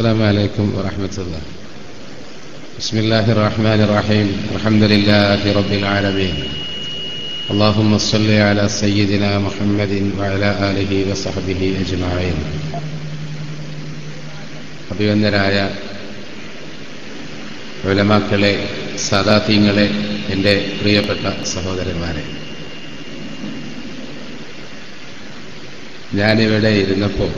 السلام عليكم ورحمة الله بسم الله الرحمن الرحيم الحمد لله رب العالمين اللهم صل على سيدنا محمد وعلى آله وصحبه أجمعين അഭിവന്ദരായ ഉലമാക്കളെ സാദാത്യങ്ങളെ എൻ്റെ പ്രിയപ്പെട്ട സഹോദരന്മാരെ ഞാനിവിടെ ഇരുന്നപ്പോൾ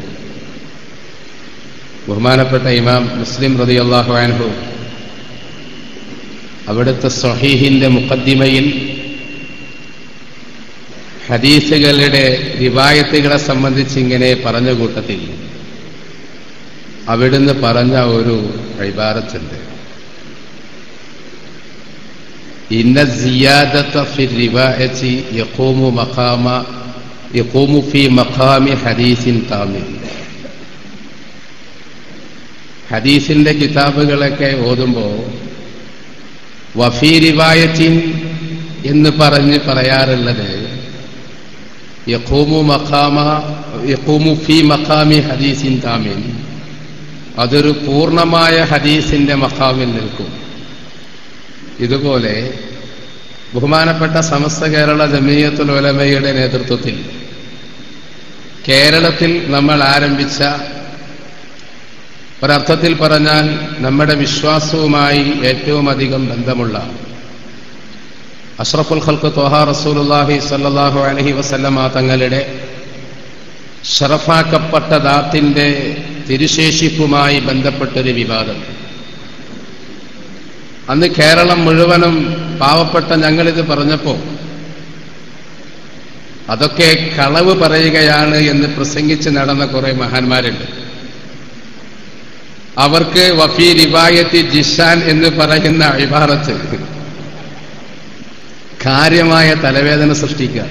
ബഹുമാനപ്പെട്ട ഇമാം മുസ്ലിം റതി അള്ളാഹു അൻഹു. അവിടുത്തെ സഹീഹിന്റെ മുഖദ്ദിമയിൽ ഹദീസുകളുടെ റിവായത്തുകളെ സംബന്ധിച്ച് ഇങ്ങനെ പറഞ്ഞ കൂട്ടത്തിൽ അവിടുന്ന് പറഞ്ഞ ഒരു ഇബാറത്തുണ്ട്. ഇന്ന സിയാദത്ത ഫി യഖൂമു മഖാമ യഖൂമു ഫി മഖാമി ഹദീസിൻ കാമിൽ ഹദീസിന്റെ കിതാബുകളൊക്കെ ഓതുമ്പോൾ വഫീ റിവായത്തിൻ എന്ന് പറഞ്ഞ് പറയാറുള്ളത് യഖൂമു മഖാമ യഖൂമു ഫി മഖാമി ഹദീസിൻ താമിൻ. അതൊരു പൂർണമായ ഹദീസിന്റെ മഖാമിൽ നിൽക്കും. ഇതുപോലെ ബഹുമാനപ്പെട്ട സമസ്ത കേരള ജമീയത്തുൽ ഉലമയുടെ നേതൃത്വത്തിൽ കേരളത്തിൽ നമ്മൾ ആരംഭിച്ച ഒരർത്ഥത്തിൽ പറഞ്ഞാൽ നമ്മുടെ വിശ്വാസവുമായി ഏറ്റവും അധികം ബന്ധമുള്ള അഷ്റഫുൽ ഖൽക്ക് തോഹ റസൂലുല്ലാഹി സല്ലാഹു അലഹി വസല്ലമ തങ്ങളുടെ ഷറഫാക്കപ്പെട്ട ദാത്തിന്റെ തിരുശേഷിപ്പുമായി ബന്ധപ്പെട്ടൊരു വിവാദം. അന്ന് കേരളം മുഴുവനും പാവപ്പെട്ട ഞങ്ങളിത് പറഞ്ഞപ്പോ അതൊക്കെ കളവ് പറയുകയാണ് എന്ന് പ്രസംഗിച്ച് നടന്ന കുറെ മഹാന്മാരുണ്ട്. അവർക്ക് വഫി റിവായത്തി ജിഷാൻ എന്ന് പറയുന്ന ഇബാറത്ത്. കാര്യമായ തലവേദന സൃഷ്ടിക്കുക.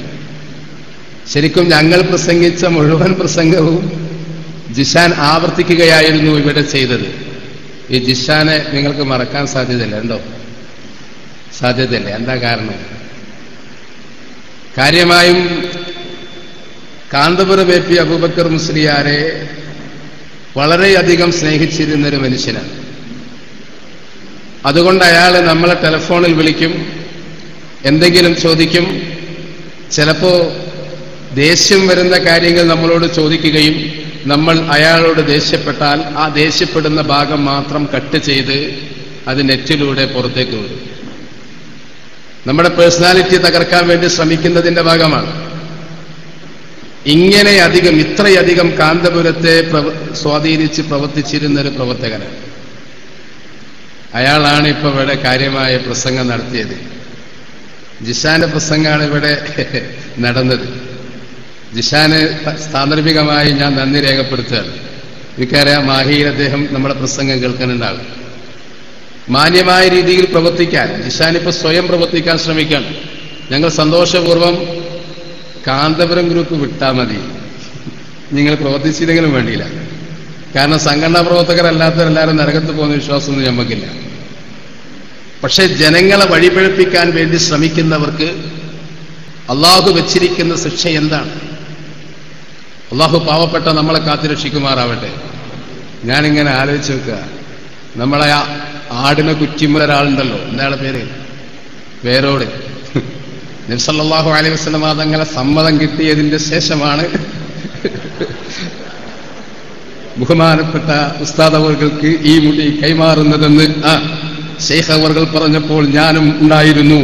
ശരിക്കും ഞങ്ങൾ പ്രസംഗിച്ച മുഴുവൻ പ്രസംഗവും ജിഷാൻ ആവർത്തിക്കുകയായിരുന്നു ഇവിടെ ചെയ്തത്. ഈ ജിഷാനെ നിങ്ങൾക്ക് മറക്കാൻ സാധ്യതയില്ല. ഉണ്ടോ സാധ്യതയില്ല. എന്താ കാരണം? കാര്യമായും കാന്തപുരം എ പി അബൂബക്കർ മുസ്ലിയാരെ വളരെയധികം സ്നേഹിച്ചിരുന്നൊരു മനുഷ്യനാണ്. അതുകൊണ്ട് അയാൾ നമ്മളെ ടെലിഫോണിൽ വിളിക്കും എന്തെങ്കിലും ചോദിക്കും ചിലപ്പോ ദേഷ്യം വരുന്ന കാര്യങ്ങൾ നമ്മളോട് ചോദിക്കുകയും നമ്മൾ അയാളോട് ദേഷ്യപ്പെട്ടാൽ ആ ദേഷ്യപ്പെടുന്ന ഭാഗം മാത്രം കട്ട് ചെയ്ത് അത് നെറ്റിലൂടെ പുറത്തേക്ക് വരും നമ്മുടെ പേഴ്സണാലിറ്റി തകർക്കാൻ വേണ്ടി ശ്രമിക്കുന്നതിന്റെ ഭാഗമാണ്. ഇങ്ങനെ അധികം ഇത്രയധികം കാന്തപുരത്തെ സ്വാധീനിച്ച് പ്രവർത്തിച്ചിരുന്ന ഒരു പ്രവർത്തകനാണ് അയാളാണ് ഇപ്പൊ ഇവിടെ കാര്യമായ പ്രസംഗം നടത്തിയത്. ജിഷാന്റെ പ്രസംഗമാണ് ഇവിടെ നടന്നത്. ജിഷാന് സാന്ദർഭികമായി ഞാൻ നന്ദി രേഖപ്പെടുത്തുകയാണ്. എനിക്കറിയാം മാഹിയിൽ അദ്ദേഹം നമ്മുടെ പ്രസംഗം കേൾക്കാനുണ്ടാകും മാന്യമായ രീതിയിൽ പ്രവർത്തിക്കാൻ ജിഷാൻ ഇപ്പൊ സ്വയം പ്രവർത്തിക്കാൻ ശ്രമിക്കണം ഞങ്ങൾ സന്തോഷപൂർവം കാന്തപുരം ഗ്രൂപ്പ് വിട്ടാൽ മതി. നിങ്ങൾ പ്രവർത്തിച്ചില്ലെങ്കിലും വേണ്ടിയില്ല. കാരണം സംഘടനാ പ്രവർത്തകരല്ലാത്തവരെല്ലാവരും നരകത്ത് പോകുന്ന വിശ്വാസമൊന്നും ഞമ്മക്കില്ല. പക്ഷെ ജനങ്ങളെ വഴിപഴപ്പിക്കാൻ വേണ്ടി ശ്രമിക്കുന്നവർക്ക് അള്ളാഹു വെച്ചിരിക്കുന്ന ശിക്ഷ എന്താണ്? അള്ളാഹു പാവപ്പെട്ട നമ്മളെ കാത്തിരക്ഷിക്കുമാറാവട്ടെ ഞാനിങ്ങനെ ആലോചിച്ച് വെക്കുക. നമ്മളെ ആടിനെ കുറ്റിമുള്ള ഒരാളുണ്ടല്ലോ എന്താണ് പേര്? പേരോട് നിർസല്ലാഹു അലൈഹി വസ്ലം തങ്ങളെ സമ്മതം കിട്ടിയതിന്റെ ശേഷമാണ് ബഹുമാനപ്പെട്ട ഉസ്താദ് അവർക്ക് ഈ മുടി കൈമാറുന്നതെന്ന് ആ ഷെയ്ഖ് അവർ പറഞ്ഞപ്പോൾ ഞാനും ഉണ്ടായിരുന്നു.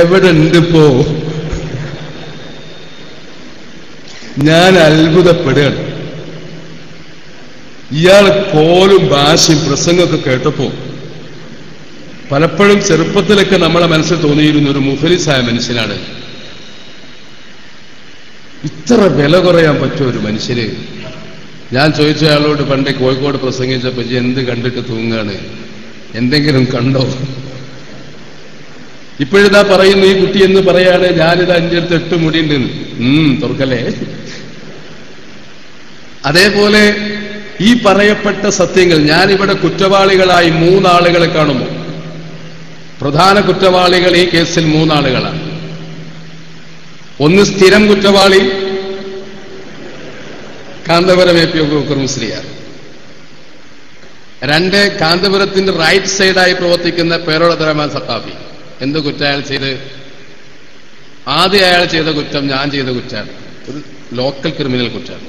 എവിടെ ഉണ്ടിപ്പോ ഞാൻ അത്ഭുതപ്പെടുകയാണ്. ഇയാൾ കോലും ഭാഷയും പ്രസംഗമൊക്കെ കേട്ടപ്പോ പലപ്പോഴും ചെറുപ്പത്തിലൊക്കെ നമ്മളെ മനസ്സിൽ തോന്നിയിരുന്ന ഒരു മുഫലിസായ മനുഷ്യനാണ്. ഇത്ര വില കുറയാൻ പറ്റുമോ ഒരു മനുഷ്യന് ഞാൻ ചോദിച്ച അയാളോട് പണ്ട് കോഴിക്കോട് പ്രസംഗിച്ചപ്പോ എന്ത് കണ്ടിട്ട് തൂങ്ങാണ്? എന്തെങ്കിലും കണ്ടോ? ഇപ്പോഴിതാ പറയുന്നു ഈ കുട്ടി എന്ന് പറയാണ് ഞാനിത് അഞ്ചെടുത്ത് എട്ട് മുടിയുണ്ട്. ഉം തുറക്കല്ലേ? അതേപോലെ ഈ പറയപ്പെട്ട സത്യങ്ങൾ ഞാനിവിടെ കുറ്റവാളികളായി മൂന്നാളുകളെ കാണുന്നു പ്രധാന കുറ്റവാളികൾ ഈ കേസിൽ മൂന്നാളുകളാണ്. ഒന്ന് സ്ഥിരം കുറ്റവാളി കാന്തപുരം എ പി അബൂബക്കർ മുസ്ലിയാർ രണ്ട് കാന്തപുരത്തിന്റെ റൈറ്റ് സൈഡായി പ്രവർത്തിക്കുന്ന പേരോട് റഹ്മാൻ സത്താഫി? എന്ത് കുറ്റം അയാൾ ചെയ്ത്? ആദ്യം അയാൾ ചെയ്ത കുറ്റം ഞാൻ ചെയ്ത കുറ്റമാണ് ഒരു ലോക്കൽ ക്രിമിനൽ കുറ്റമാണ്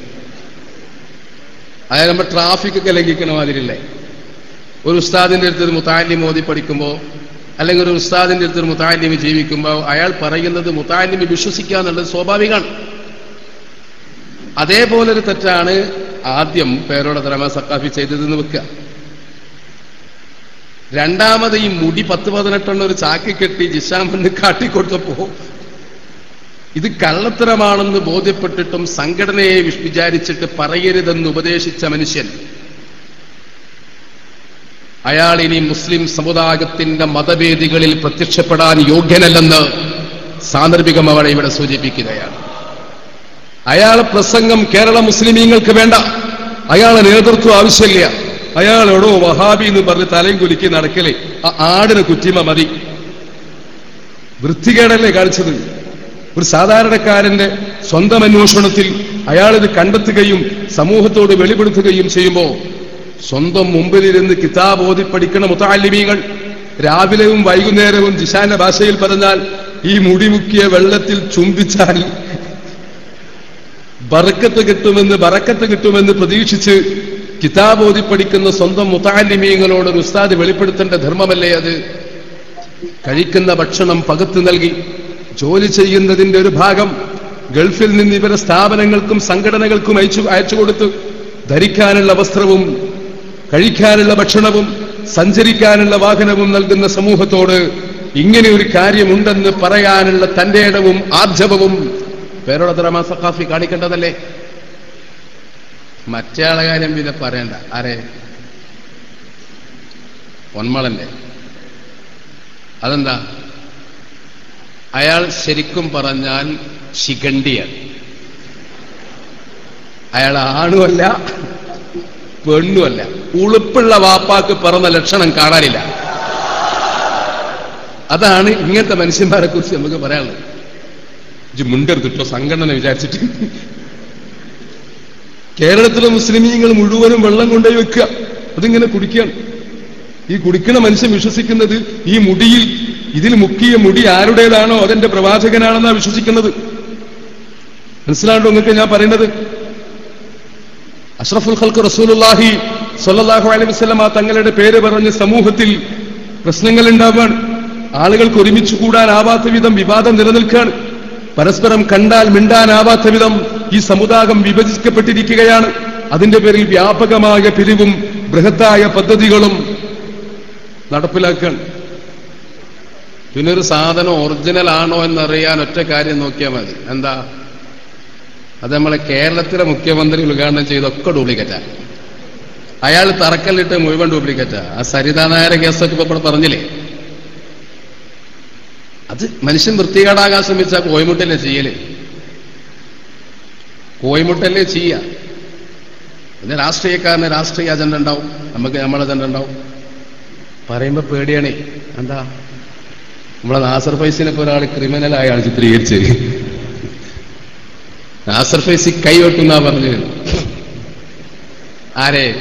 അതായത് നമ്മൾ ട്രാഫിക് ലംഘിക്കണ മാതിരില്ലേ ഒരു ഉസ്താദിന്റെ അടുത്ത് മുത്താലി മോദി പഠിക്കുമ്പോൾ അല്ലെങ്കിൽ ഒരു ഉസ്താദിന്റെ അടുത്ത് ഒരു മുത്താലിമി ജീവിക്കുമ്പോൾ അയാൾ പറയുന്നത് മുത്താലിമി വിശ്വസിക്കുക എന്നുള്ളത് സ്വാഭാവികമാണ്. അതേപോലെ ഒരു തെറ്റാണ് ആദ്യം പേരോടെ തലമ സക്കാഫി ചെയ്തതെന്ന് വെക്കുക. രണ്ടാമത് ഈ മുടി പത്ത് പതിനെട്ടെണ്ണം ഒരു ചാക്കി കെട്ടി ജിഷാമെന്ന് കാട്ടിക്കൊടുത്തപ്പോ ഇത് കള്ളത്തരമാണെന്ന് ബോധ്യപ്പെട്ടിട്ടും സംഘടനയെ വിചാരിച്ചിട്ട് പറയരുതെന്ന് ഉപദേശിച്ച മനുഷ്യൻ അയാൾ ഇനി മുസ്ലിം സമുദായത്തിന്റെ മതവേദികളിൽ പ്രത്യക്ഷപ്പെടാൻ യോഗ്യനല്ലെന്ന് സാന്ദർഭികം അവളെ ഇവിടെ സൂചിപ്പിക്കുകയാണ്. അയാൾ പ്രസംഗം കേരള മുസ്ലിമീങ്ങൾക്ക് വേണ്ട. അയാളെ നേതൃത്വം ആവശ്യമില്ല. അയാളോടോ വഹാബി എന്ന് പറഞ്ഞ് തലയും കുലുക്കി നടക്കലേ. ആ ആടിന് കുറ്റിമ മതി. വൃത്തികേടല്ലേ കാണിച്ചത്? ഒരു സാധാരണക്കാരന്റെ സ്വന്തം അന്വേഷണത്തിൽ അയാളിത് കണ്ടെത്തുകയും സമൂഹത്തോട് വെളിപ്പെടുത്തുകയും ചെയ്യുമ്പോൾ സ്വന്തം മുമ്പിലിരുന്ന് കിതാബ് ഓതി പഠിക്കണ മുത്താലിമീങ്ങൾ രാവിലെയും വൈകുന്നേരവും ജിഷാന്റെ ഭാഷയിൽ പറഞ്ഞാൽ ഈ മുടിമുക്കിയ വെള്ളത്തിൽ ചുംബിച്ചാൽ ബറക്കത്ത് കിട്ടുമെന്ന് ബറക്കത്ത് കിട്ടുമെന്ന് പ്രതീക്ഷിച്ച് കിതാബ് ഓതി പഠിക്കുന്ന സ്വന്തം മുത്താലിമീങ്ങളോട് ഉസ്താദ് വെളിപ്പെടുത്തേണ്ട ധർമ്മമല്ലേ അത്? കഴിക്കുന്ന ഭക്ഷണം പകത്ത് നൽകി ജോലി ചെയ്യുന്നതിന്റെ ഒരു ഭാഗം ഗൾഫിൽ നിന്ന് ഇവരെ സ്ഥാപനങ്ങൾക്കും സംഘടനകൾക്കും അയച്ചു അയച്ചു കൊടുത്ത് ധരിക്കാനുള്ള വസ്ത്രവും കഴിക്കാനുള്ള ഭക്ഷണവും സഞ്ചരിക്കാനുള്ള വാഹനവും നൽകുന്ന സമൂഹത്തോട് ഇങ്ങനെ ഒരു കാര്യമുണ്ടെന്ന് പറയാനുള്ള തന്റെ ഇടവും ആർജവവും പേരോട് റഹ്മാൻ സഖാഫി കാണിക്കേണ്ടതല്ലേ? മറ്റേ ആളെ കാര്യം പിന്നെ പറയണ്ട. ആരെ? പൊന്മളന്റെ അതെന്താ? അയാൾ ശരിക്കും പറഞ്ഞാൽ ശിഖണ്ഡിയാണ്. അയാൾ ആണുമല്ല. പെണ്ണുമല്ല. ഉളുപ്പുള്ള വാപ്പാക്ക് പിറന്ന ലക്ഷണം കാണാനില്ല. അതാണ് ഇങ്ങനത്തെ മനുഷ്യന്മാരെ കുറിച്ച് നമുക്ക് പറയാനുള്ളത്. ഇജ്ജ് മുണ്ടെടുത്തിട്ടോ? സംഘടന വിചാരിച്ചിട്ട്. കേരളത്തിലെ മുസ്ലിമീങ്ങൾ മുഴുവനും വെള്ളം കൊണ്ടുപോയി വെക്കുക. അതിങ്ങനെ കുടിക്കുകയാണ്. ഈ കുടിക്കുന്ന മനുഷ്യൻ വിശ്വസിക്കുന്നത് ഈ മുടിയിൽ ഇതിൽ മുക്കിയ മുടി ആരുടേതാണോ? അതെന്റെ പ്രവാചകനാണെന്നാണ് വിശ്വസിക്കുന്നത്. മനസ്സിലാണ്ടോ നിങ്ങൾക്ക് ഞാൻ പറയുന്നത് അഷ്റഫുൽ ഖൽക്ക് റസൂലുള്ളാഹി സ്വല്ലല്ലാഹു അലൈഹി വസല്ലം ആ തങ്ങളുടെ പേര് പറഞ്ഞ് സമൂഹത്തിൽ പ്രശ്നങ്ങൾ ഉണ്ടാവാണ്. ആളുകൾക്ക് ഒരുമിച്ച് കൂടാനാവാത്ത വിധം വിവാദം നിലനിൽക്കുകയാണ്. പരസ്പരം കണ്ടാൽ മിണ്ടാനാവാത്ത വിധം ഈ സമുദായം വിഭജിക്കപ്പെട്ടിരിക്കുകയാണ്. അതിന്റെ പേരിൽ വ്യാപകമായ പിരിവും ബൃഹത്തായ പദ്ധതികളും നടപ്പിലാക്കുകയാണ്. പിന്നൊരു സാധനം ഒറിജിനൽ ആണോ എന്നറിയാൻ ഒറ്റ കാര്യം നോക്കിയാൽ മതി. എന്താ? അത് നമ്മളെ കേരളത്തിലെ മുഖ്യമന്ത്രി ഉദ്ഘാടനം ചെയ്തൊക്കെ ഡ്യൂപ്ലിക്കറ്റാ. അയാൾ തറക്കല്ലിട്ട് മുഴുവൻ ഡ്യൂപ്ലിക്കറ്റാ. ആ സരിതാ നായര കേസൊക്കെ ഇപ്പൊ ഇവിടെ പറഞ്ഞില്ലേ? അത് മനുഷ്യൻ വൃത്തികേടാകാൻ ശ്രമിച്ച കോയമുട്ടല്ലേ ചെയ്യൽ? കോയമുട്ടല്ലേ ചെയ്യ. പിന്നെ രാഷ്ട്രീയക്കാരന് രാഷ്ട്രീയ അജണ്ട ഉണ്ടാവും. നമുക്ക് നമ്മളെ അജണ്ട ഉണ്ടാവും. പറയുമ്പോ പേടിയാണേ. എന്താ? നമ്മളെ നാസർ ഫൈസിനെ ഇപ്പൊ ഒരാൾ ക്രിമിനലായാണ് ചിത്രീകരിച്ചത്. നാസർ ഫൈസി കൈ വെട്ടുന്നാ പറഞ്ഞത്. ആരെ?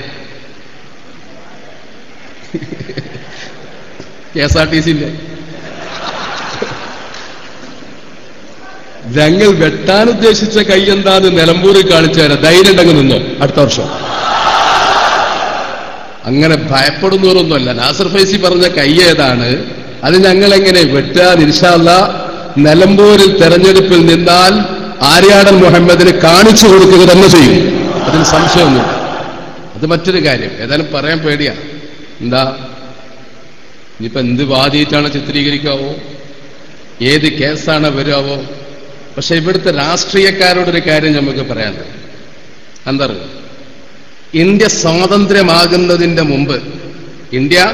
കെ എസ് ആർ ടി സിന്റെ ഞങ്ങൾ വെട്ടാൻ ഉദ്ദേശിച്ച കൈ എന്താന്ന് നിലമ്പൂരിൽ കാണിച്ചു തരാം. ധൈര്യം ഉണ്ടെങ്കിൽ നിന്നോ. അടുത്ത വർഷം. അങ്ങനെ ഭയപ്പെടുന്നവരൊന്നുമല്ല. നാസർ ഫൈസി പറഞ്ഞ കൈ ഏതാണ്? അത് ഞങ്ങൾ എങ്ങനെ വെട്ടാൻ ഇൻഷാല്ല നിലമ്പൂരിൽ തെരഞ്ഞെടുപ്പിൽ നിന്നാൽ ആര്യാടൻ മുഹമ്മദിന് കാണിച്ചു കൊടുക്കുക തന്നെ ചെയ്യും. അതിന് സംശയമൊന്നുമില്ല. അത് മറ്റൊരു കാര്യം. ഏതായാലും പറയാൻ പേടിയാ. എന്താ? ഇനിയിപ്പോ എന്ത് വാദിയിട്ടാണ് ചിത്രീകരിക്കാവോ? ഏത് കേസാണ് വരാവോ? പക്ഷെ ഇവിടുത്തെ രാഷ്ട്രീയക്കാരോടൊരു കാര്യം നമുക്ക് പറയാനുണ്ട്. എന്താ? ഇന്ത്യ സ്വാതന്ത്ര്യമാകുന്നതിന്റെ മുമ്പ് ഇന്ത്യ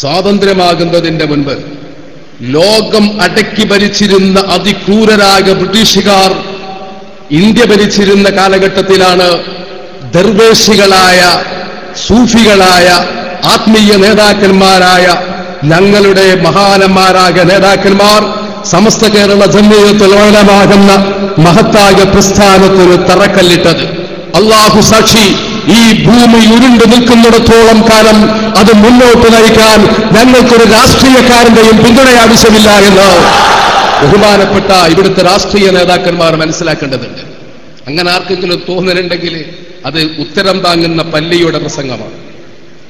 സ്വാതന്ത്ര്യമാകുന്നതിന്റെ മുൻപ് ലോകം അടക്കി ഭരിച്ചിരുന്ന അതിക്രൂരരായ ബ്രിട്ടീഷുകാർ ഇന്ത്യ ഭരിച്ചിരുന്ന കാലഘട്ടത്തിലാണ് ദർവേശികളായ സൂഫികളായ ആത്മീയ നേതാക്കന്മാരായ ഞങ്ങളുടെ മഹാനന്മാരായ നേതാക്കന്മാർ സമസ്ത കേരള ജമ്മിയത്തുലോലമാകുന്ന മഹത്തായ പ്രസ്ഥാനത്തിന് തറക്കല്ലിട്ടത്. അള്ളാഹു സാക്ഷി ഈ ഭൂമി ഉരുണ്ടു നിൽക്കുന്നിടത്തോളം കാലം അത് മുന്നോട്ട് നയിക്കാൻ ഞങ്ങൾക്കൊരു രാഷ്ട്രീയക്കാരന്റെയും പിന്തുണ ആവശ്യമില്ല എന്ന് ബഹുമാനപ്പെട്ട ഇവിടുത്തെ രാഷ്ട്രീയ നേതാക്കന്മാർ മനസ്സിലാക്കേണ്ടതുണ്ട്. അങ്ങനെ ആർക്കെങ്കിലും തോന്നലുണ്ടെങ്കിൽ അത് ഉത്തരം താങ്ങുന്ന പല്ലിയുടെ പ്രസംഗമാണ്.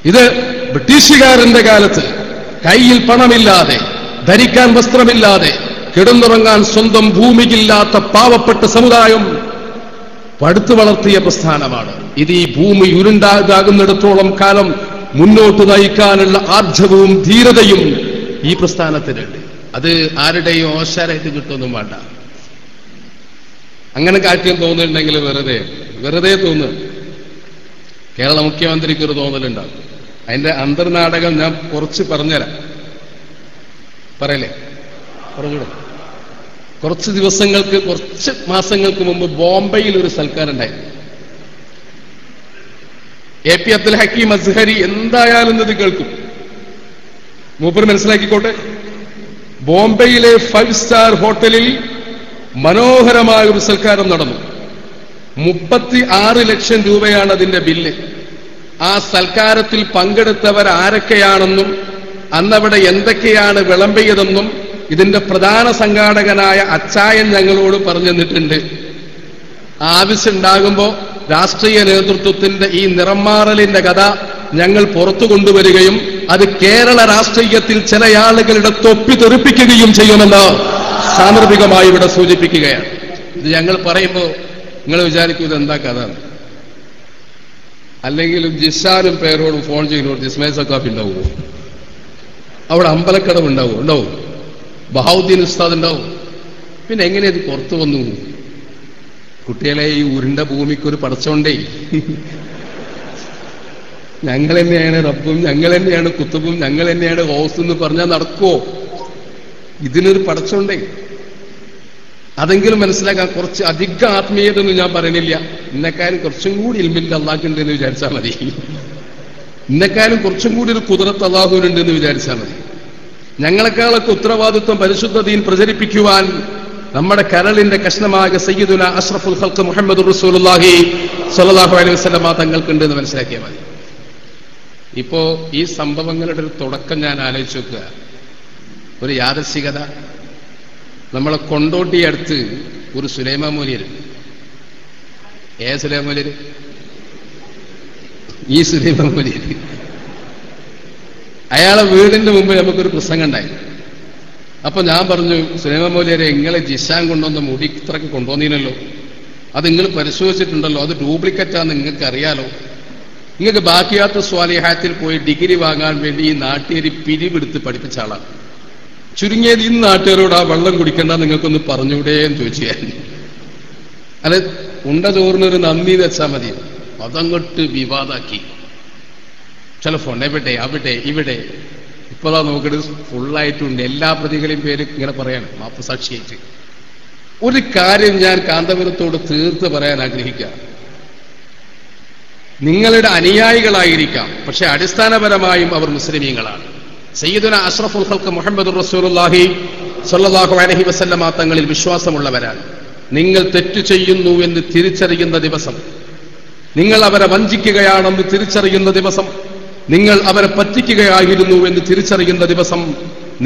ഇത് ബ്രിട്ടീഷുകാരന്റെ കാലത്ത് കയ്യിൽ പണമില്ലാതെ ധരിക്കാൻ വസ്ത്രമില്ലാതെ കിടന്നുറങ്ങാൻ സ്വന്തം ഭൂമിയില്ലാത്ത പാവപ്പെട്ട സമുദായം പടുത്തു വളർത്തിയ പ്രസ്ഥാനമാണ്. ഇത് ഈ ഭൂമി ഉരുണ്ടാകുന്നിടത്തോളം കാലം മുന്നോട്ട് നയിക്കാനുള്ള ആർജവവും ധീരതയും ഈ പ്രസ്ഥാനത്തിനുണ്ട്. അത് ആരുടെയും ഓശാരായിട്ട് കിട്ടൊന്നും വേണ്ട. അങ്ങനെ കാര്യം തോന്നുന്നുണ്ടെങ്കിൽ വെറുതെ വെറുതെ തോന്നുക. കേരള മുഖ്യമന്ത്രിക്ക് ഒരു തോന്നലുണ്ടാവും അതിന്റെ അന്തർനാടകം ഞാൻ കുറച്ച് പറഞ്ഞുതരാം. പറയലേ പറഞ്ഞൂടെ കുറച്ച് ദിവസങ്ങൾക്ക് കുറച്ച് മാസങ്ങൾക്ക് മുമ്പ് ബോംബെയിൽ ഒരു സൽക്കാരം എ പി അബ്ദുൽ ഹക്കീം അസ്ഹരി എന്തായാലും ഇത് കേൾക്കും. മൂപ്പർ മനസ്സിലാക്കിക്കോട്ടെ. ബോംബെയിലെ ഫൈവ് സ്റ്റാർ ഹോട്ടലിൽ മനോഹരമായ ഒരു സൽക്കാരം നടന്നു. മുപ്പത്തി ആറ് ലക്ഷം രൂപയാണ് അതിന്റെ ബില്ല്. ആ സൽക്കാരത്തിൽ പങ്കെടുത്തവർ ആരൊക്കെയാണെന്നും അന്നവിടെ എന്തൊക്കെയാണ് വിളമ്പിയതെന്നും ഇതിന്റെ പ്രധാന സംഘാടകനായ അച്ചായൻ ഞങ്ങളോട് പറഞ്ഞു തന്നിട്ടുണ്ട് ആവശ്യമുണ്ടാകുമ്പോൾ രാഷ്ട്രീയ നേതൃത്വത്തിന്റെ ഈ നിറംമാറലിന്റെ കഥ ഞങ്ങൾ പുറത്തു കൊണ്ടുവരികയും അത് കേരള രാഷ്ട്രീയത്തിൽ ചില ആളുകളുടെ തൊപ്പി തെറിപ്പിക്കുകയും ചെയ്യുമെന്ന് സാന്ദർഭികമായി ഇവിടെ സൂചിപ്പിക്കുകയാണ്. ഇത് ഞങ്ങൾ പറയുമ്പോൾ നിങ്ങൾ വിചാരിക്കും ഇതെന്താ കഥ? അല്ലെങ്കിൽ ജിഷാനും പേരോടും ഫോൺ ചെയ്യുന്നവർ ജിസ്മേ സക്കാഫ് ഉണ്ടാവുമോ അവിടെ അമ്പലക്കടവ് ഉണ്ടാവും ഉണ്ടാവും. ബഹാവുദ്ദീൻ ഉസ്താദ് ഉണ്ടാവും പിന്നെ എങ്ങനെ ഇത് പുറത്തു വന്നു? കുട്ടികളെ ഈ ഉരുണ്ട ഭൂമിക്കൊരു പടച്ചോണ്ടേ. ഞങ്ങൾ തന്നെയാണ് റബ്ബും ഞങ്ങൾ തന്നെയാണ് കുത്തുബും ഞങ്ങൾ തന്നെയാണ് ഹോസ് എന്ന് പറഞ്ഞാൽ നടക്കുമോ ഇതിനൊരു പടച്ചോണ്ടേ. അതെങ്കിലും മനസ്സിലാക്കാൻ കുറച്ച് അധിക ആത്മീയത ഒന്നും ഞാൻ പറയണില്ല. ഇന്നെക്കാരും കുറച്ചും കൂടി ഇൽമിന്റെ അള്ളാഹുണ്ട് എന്ന് വിചാരിച്ചാൽ മതി. ഇന്നെക്കാരും കുറച്ചും കൂടി ഒരു കുതിരത്ത് അള്ളാഹുവിനുണ്ട് എന്ന് വിചാരിച്ചാൽ മതി. ഞങ്ങളെക്കാളൊക്കെ ഉത്തരവാദിത്വം പരിശുദ്ധതയിൽ പ്രചരിപ്പിക്കുവാൻ നമ്മുടെ കരളിന്റെ കഷ്ണമായ സയ്യിദുന അഷ്റഫുൽ ഹൽക്ക് മുഹമ്മദ് റസൂലുല്ലാഹി സ്വല്ലല്ലാഹു അലൈഹി വസല്ലമ തങ്ങൾക്കുണ്ട് എന്ന് മനസ്സിലാക്കിയാൽ മതി. ഇപ്പോ ഈ സംഭവങ്ങളുടെ ഒരു തുടക്കം ഞാൻ ആലോചിച്ച് നോക്കുക. ഒരു യാദർശികത. നമ്മളെ കൊണ്ടോട്ടി അടുത്ത് ഒരു സുലൈമാ മൂലിയർ ഏ സുലൈമാ മൂലിയർ ഈ സുലൈമാ മൂലിയർ അയാളെ വീടിന്റെ മുമ്പ് നമുക്കൊരു പ്രസംഗം ഉണ്ടായി അപ്പൊ ഞാൻ പറഞ്ഞു സുനേമ മൗലിയരെ ഇങ്ങളെ ജിഷാൻ കൊണ്ടുവന്ന മുടി ഇത്രക്ക് കൊണ്ടുവന്നീനല്ലോ. അത് നിങ്ങൾ പരിശോധിച്ചിട്ടുണ്ടല്ലോ. അത് ഡ്യൂപ്ലിക്കേറ്റാന്ന് നിങ്ങൾക്ക് അറിയാലോ നിങ്ങൾക്ക് ബാക്കിയാത്ത സ്വാലിഹാത്തിൽ പോയി ഡിഗ്രി വാങ്ങാൻ വേണ്ടി ഈ നാട്ടുകാരി പിരിവെടുത്ത് പഠിപ്പിച്ച ആളാണ് ചുരുങ്ങിയത് ഈ നാട്ടുകാരോട് ആ വെള്ളം കുടിക്കണ്ട നിങ്ങൾക്കൊന്ന് പറഞ്ഞൂടെ എന്ന് ചോദിച്ചു ഞാൻ. അല്ല ഉണ്ട ചോറിനൊരു നന്ദി വെച്ചാൽ മതി. അതങ്ങോട്ട് വിവാദാക്കി. ചില ഫോൺ എവിടെ അവിടെ ഇവിടെ. ഇപ്പോഴാ നോക്കിയത് ഫുള്ളായിട്ടുണ്ട് എല്ലാ പ്രതികളെയും പേര് ഇങ്ങനെ പറയാണ്. മാപ്പ് സാക്ഷിയായിട്ട്. ഒരു കാര്യം ഞാൻ കാന്തപുരത്തോട് തീർത്ത് പറയാൻ ആഗ്രഹിക്കുക. നിങ്ങളുടെ അനുയായികളായിരിക്കാം. പക്ഷെ അടിസ്ഥാനപരമായും അവർ മുസ്ലിമീങ്ങളാണ്. സയ്യിദുന അഷ്റഫുൽ ഹൽക്ക് മുഹമ്മദ് റസൂലുള്ളാഹി സല്ലാഹു അലഹി വസല്ലമ തങ്ങളിൽ വിശ്വാസമുള്ളവരാണ്. നിങ്ങൾ തെറ്റു ചെയ്യുന്നു എന്ന് തിരിച്ചറിയുന്ന ദിവസം. നിങ്ങൾ അവരെ വഞ്ചിക്കുകയാണെന്ന് തിരിച്ചറിയുന്ന ദിവസം. നിങ്ങൾ അവരെ പറ്റിക്കുകയായിരുന്നു എന്ന് തിരിച്ചറിയുന്ന ദിവസം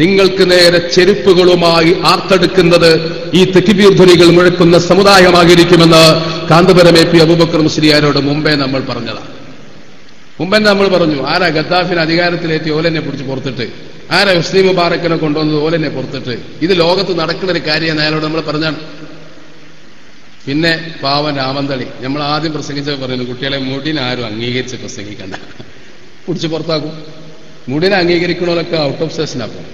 നിങ്ങൾക്ക് നേരെ ചെരുപ്പുകളുമായി ആർത്തെടുക്കുന്നത് ഈ തെക്കിബീർധുനികൾ മുഴക്കുന്ന സമുദായമായിരിക്കുമെന്ന് കാന്തപുരം എ പി അബൂബക്കർ മുസ്ലിയാരോട് മുമ്പേ നമ്മൾ പറഞ്ഞതാണ് മുമ്പേ നമ്മൾ പറഞ്ഞു ആരാ ഗദ്ദാഫിന് അധികാരത്തിലേറ്റി ഓലനെ പിടിച്ച് പുറത്തിട്ട്? ആരാ മുസ്ലിം മുബാറക്കിനെ കൊണ്ടുവന്നത് ഓലനെ പുറത്തിട്ട്? ഇത് ലോകത്ത് നടക്കുന്ന ഒരു കാര്യം അയാളോട് നമ്മൾ പറഞ്ഞാണ്. പിന്നെ പാവൻ രാമന്തളി നമ്മൾ ആദ്യം പ്രസംഗിച്ചത് പറയുന്നു കുട്ടികളെ മുടിനാരും അംഗീകരിച്ച് പ്രസംഗിക്കണ്ട. പിടിച്ച് പുറത്താക്കും. മുടിനെ അംഗീകരിക്കണവരൊക്കെ ഔട്ട് ഓഫ് സെഷനാക്കും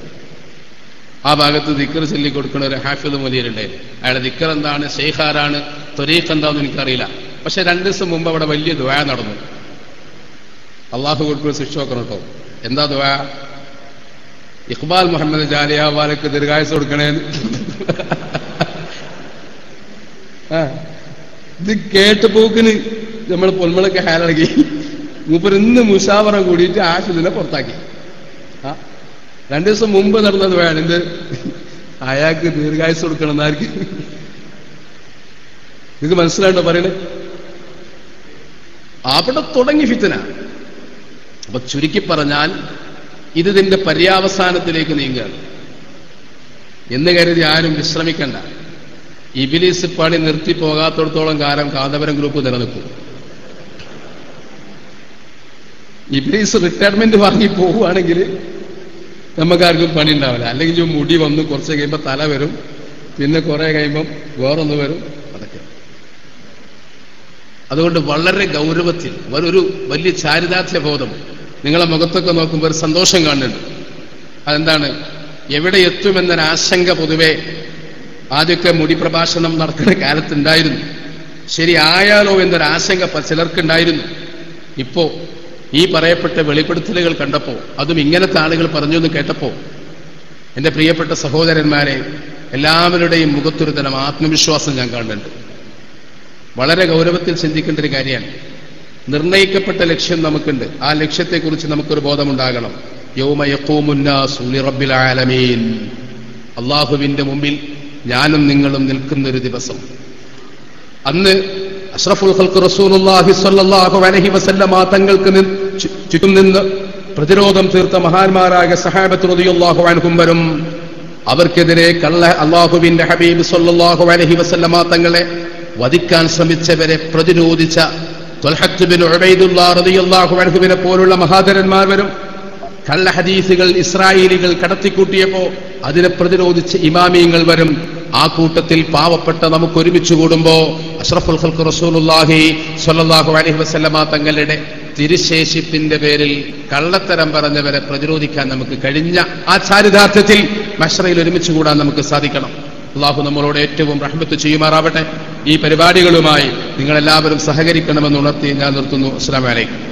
ആ ഭാഗത്ത് ദിക്കർ ചൊല്ലി കൊടുക്കുന്ന ഒരു ഹാഫിദ് മുലിയരുണ്ടായിരുന്നു അയാളുടെ ദിക്കർ എന്താണ് ഷെയ്ഹാരാണ് തൊരീഖ് എന്താണെന്ന് എനിക്കറിയില്ല. പക്ഷെ രണ്ടു ദിവസം മുമ്പ് അവിടെ വലിയ ദ്വാ നടന്നു. അള്ളാഹു കൊടുക്കുന്ന ശിക്ഷ നോക്കണം കേട്ടോ. എന്താ ദ്വാ ഇഖ്ബാൽ മുഹമ്മദ് ജാലിയാവാലക്ക് ദീർഘായുസ് കൊടുക്കണേ ഇത് കേട്ട് പോക്കിന് നമ്മൾ പൊന്മളൊക്കെ ഹാലടക്കി. മൂപ്പർ മുഷാവറ കൂടിയിട്ട് ആശുദിനെ പുറത്താക്കി. ആ രണ്ടു ദിവസം മുമ്പ് നടന്നത് വേണം. എന്ത്? അയാൾക്ക് ദീർഘായുസ് കൊടുക്കണം എന്നാർക്ക് നിങ്ങൾക്ക് മനസ്സിലാണ്ടോ പറയണേ അവിടെ തുടങ്ങി ഫിത്തന. അപ്പൊ ചുരുക്കി പറഞ്ഞാൽ ഇത് ഇതിന്റെ പര്യാവസാനത്തിലേക്ക് നീങ്ങുകയാണ്. എന്ന് കരുതി ആരും വിശ്രമിക്കണ്ട. ഇബിലീസ് പണി നിർത്തി പോകാത്തടത്തോളം കാലം കാന്തപുരം ഗ്രൂപ്പ് നിലനിൽക്കും. ഇബിലീസ് റിട്ടയർമെന്റ് വാങ്ങി പോവുകയാണെങ്കിൽ നമുക്കാർക്കും പണി ഉണ്ടാവില്ല അല്ലെങ്കിൽ മുടി വന്ന് കുറച്ച് കഴിയുമ്പോൾ തല വരും പിന്നെ കുറെ കഴിയുമ്പം വേറൊന്ന് വരും അതൊക്കെ. അതുകൊണ്ട് വളരെ ഗൗരവത്തിൽ ഒരു വലിയ ചാരിതാർത്ഥ്യ ബോധം നിങ്ങളെ മുഖത്തൊക്കെ നോക്കുമ്പോൾ ഒരു സന്തോഷം കാണുന്നുണ്ട്. അതെന്താണ്? എവിടെ എത്തുമെന്നൊരു ആശങ്ക പൊതുവെ ആദ്യമൊക്കെ മുടി പ്രഭാഷണം നടക്കുന്ന കാലത്തുണ്ടായിരുന്നു. ശരിയായാലോ ആയാലോ എന്നൊരു ആശങ്ക പ- ചിലർക്കുണ്ടായിരുന്നു. ഇപ്പോ ഈ പറയപ്പെട്ട വെളിപ്പെടുത്തലുകൾ കണ്ടപ്പോ അതും ഇങ്ങനത്തെ ആളുകൾ പറഞ്ഞു എന്ന് കേട്ടപ്പോ എന്റെ പ്രിയപ്പെട്ട സഹോദരന്മാരെ എല്ലാവരുടെയും മുഖത്തൊരു തരം ആത്മവിശ്വാസം ഞാൻ കാണുന്നുണ്ട്. വളരെ ഗൗരവത്തിൽ ചിന്തിക്കേണ്ട ഒരു കാര്യമാണ്. നിർണയിക്കപ്പെട്ട ലക്ഷ്യം നമുക്കുണ്ട്. ആ ലക്ഷ്യത്തെക്കുറിച്ച് നമുക്കൊരു ബോധമുണ്ടാകണം. ആലമീൻ. അള്ളാഹുവിന്റെ മുമ്പിൽ ഞാനും നിങ്ങളും നിൽക്കുന്ന ഒരു ദിവസം. അന്ന് അഷ്റഫുൽ ഖൽക്ക് റസൂലുള്ളാഹി സ്വല്ലല്ലാഹു അലൈഹി വസല്ലമ തങ്ങൾക്ക് ചുറ്റും നിന്ന് പ്രതിരോധം തീർത്ത മഹാന്മാരായ സഹാബത്ത് റളിയല്ലാഹു അൻഹും വരും. അവർക്കെതിരെ കള്ള അള്ളാഹുവിന്റെ ഹബീബ് സ്വല്ലല്ലാഹു അലൈഹി വസല്ലമ തങ്ങളെ വധിക്കാൻ ശ്രമിച്ചവരെ പ്രതിരോധിച്ച അൻഹുവിനെ പോലുള്ള മഹാധരന്മാർ വരും. കള്ള ഹദീസുകൾ ഇസ്രായേലികൾ കടത്തിക്കൂട്ടിയപ്പോ അതിനെ പ്രതിരോധിച്ച് ഇമാമിയങ്ങൾ വരും. ആ കൂട്ടത്തിൽ പാവപ്പെട്ട നമുക്ക് ഒരുമിച്ച് കൂടുമ്പോ അഷ്റഫുൽ ഹൽക്ക് റസൂലുല്ലാഹി സ്വല്ലല്ലാഹു അലഹി വസല്ലമ തങ്ങളുടെ തിരുശേഷിപ്പിന്റെ പേരിൽ കള്ളത്തരം പറഞ്ഞവരെ പ്രതിരോധിക്കാൻ നമുക്ക് കഴിഞ്ഞ ആ ചാരിതാർത്ഥ്യത്തിൽ മഷ്റയിൽ ഒരുമിച്ച് കൂടാൻ നമുക്ക് സാധിക്കണം. അള്ളാഹു നമ്മളോട് ഏറ്റവും റഹ്മത്ത് ചെയ്യുമാറാവട്ടെ. ഈ പരിപാടികളുമായി നിങ്ങളെല്ലാവരും സഹകരിക്കണമെന്ന് ഉണർത്തി ഞാൻ നിർത്തുന്നു. അസ്സലാമു അലൈക്കും.